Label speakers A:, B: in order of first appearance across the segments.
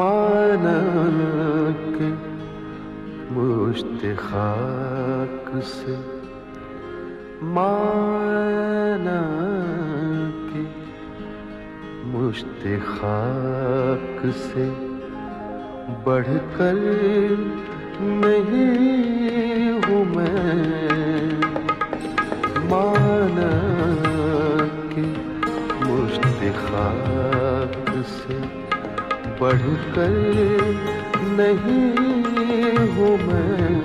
A: माना के मुश्त खाक से माना के मुश्त खाक से बढ़कर नहीं हूँ मैं। माना के मुश्त खाक से बढ़कर नहीं हूँ मैं।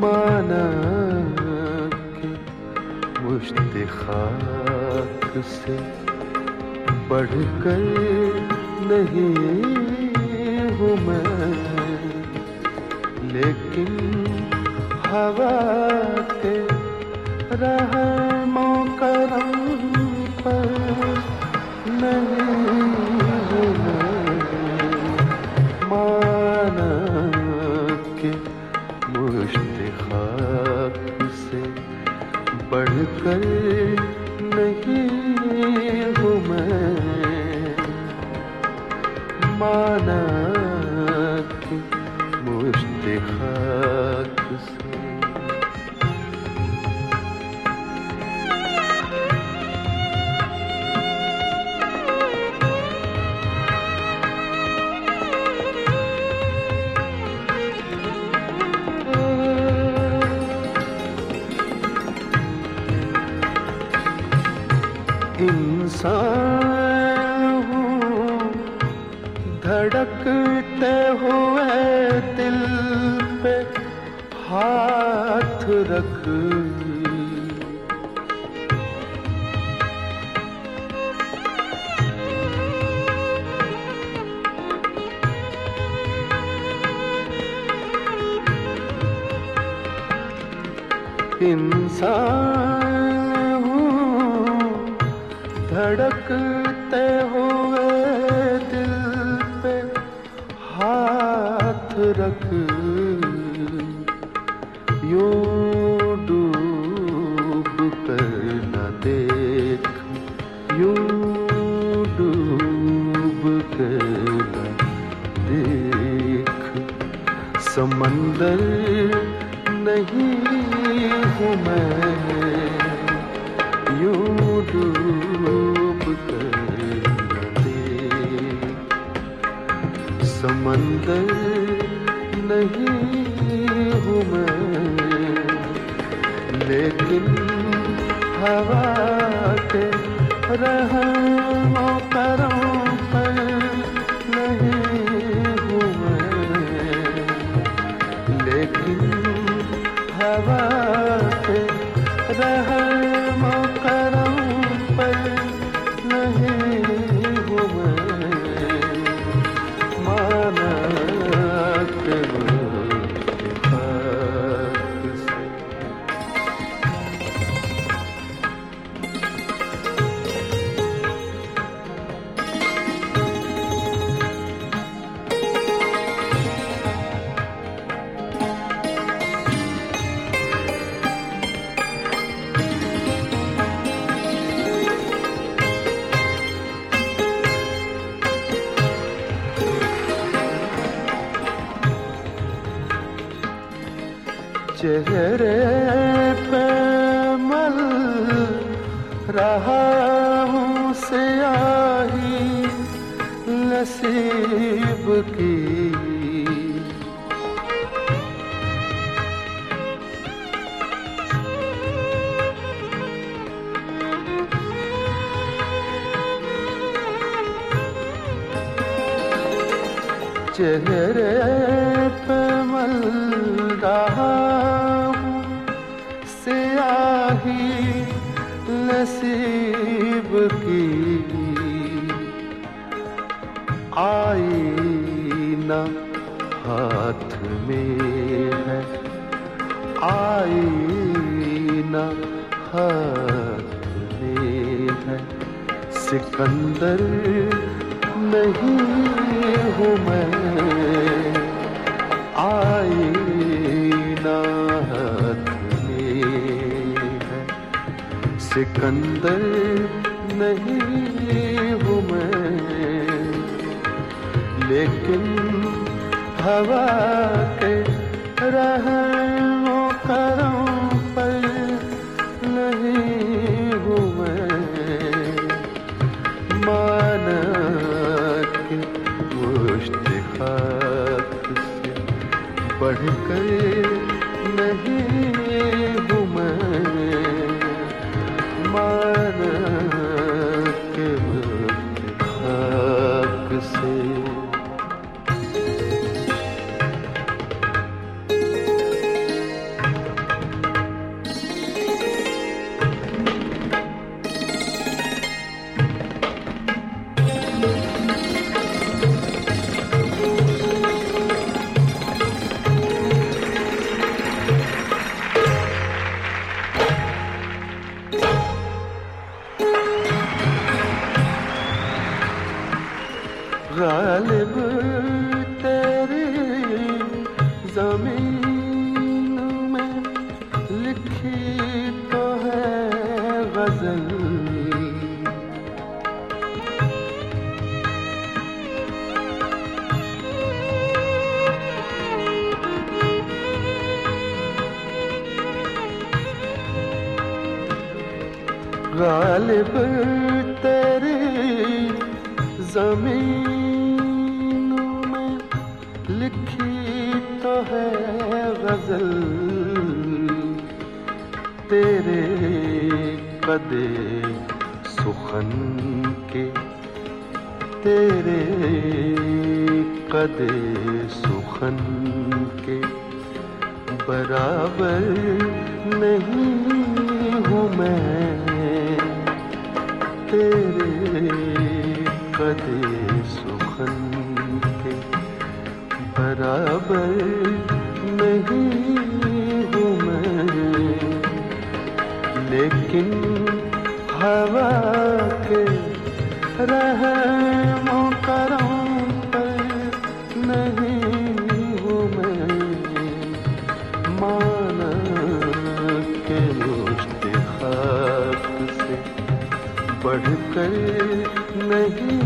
A: माना मुश्त खाक से बढ़कर नहीं हूँ मैं। लेकिन हवा के रहमो करम पर नहीं बढ़कर नहीं हूँ मैं। माना इंसान हूँ धड़कते हुए दिल पे हाथ रख। इंसान धड़कते हुए दिल पे हाथ रख। यूँ डूब कर न देख। यूँ डूब कर न देख। समंदर नहीं हूँ मैं। यूँ डूब समंदर नहीं हूँ मैं। लेकिन हवा के रहमो चेहरे पे मल रहा हूँ सियाही नसीब की। चेहरे पे मल रहा नसीब की आईना हाथ में है। आईना हाथ में है। सिकंदर नहीं हूँ मैं। सिकंदर नहीं हूँ मैं। लेकिन हवा के रहनों करम पर नहीं हूँ मैं। से बढ़कर you. गालिब तेरी ज़मीन में लिखी तो है गज़ल। तेरे कदे सुखन के, तेरे कदे सुखन के बराबर नहीं हूँ मैं। तेरे कदे सुखन के बराबर नहीं हूँ मैं। लेकिन हवा मुश्तिहाक से बढ़कर नहीं